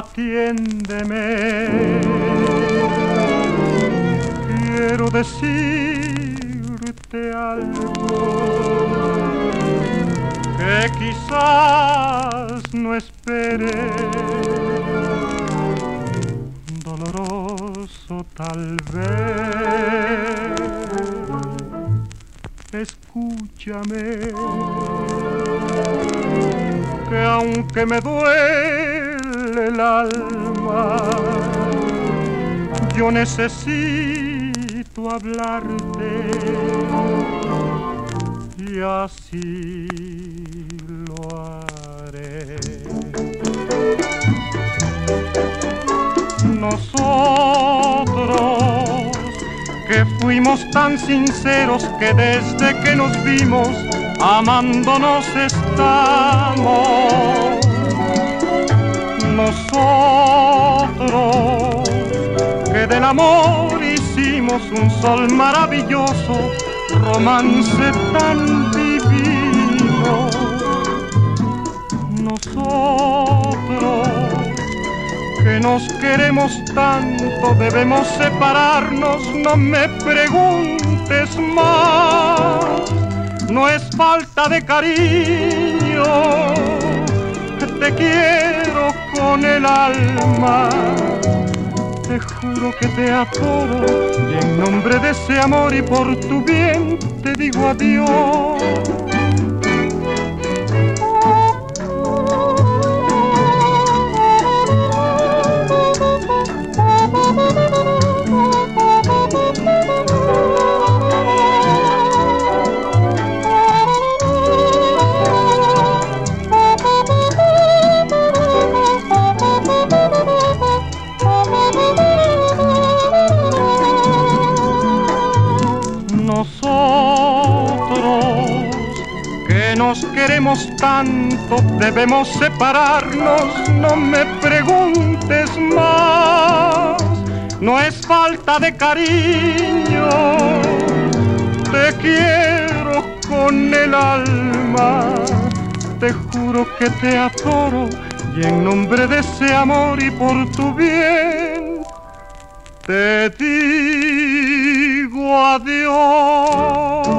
Atiéndeme, quiero decirte algo que quizás no espere, tal vez. Escúchame, que aunque me duele el alma, yo necesito hablarte y así lo haré. Nosotros que fuimos tan sinceros que desde que nos vimos amándonos estamos. Nosotros que del amor hicimos un sol maravilloso, romance tan divino. Nos queremos tanto, debemos separarnos, no me preguntes más. No es falta de cariño, te quiero con el alma. Te juro que te adoro y en nombre de ese amor y por tu bien te digo adiós. Nos queremos tanto, debemos separarnos, no me preguntes más. No es falta de cariño, te quiero con el alma, te juro que te adoro y en nombre de ese amor y por tu bien, te digo adiós.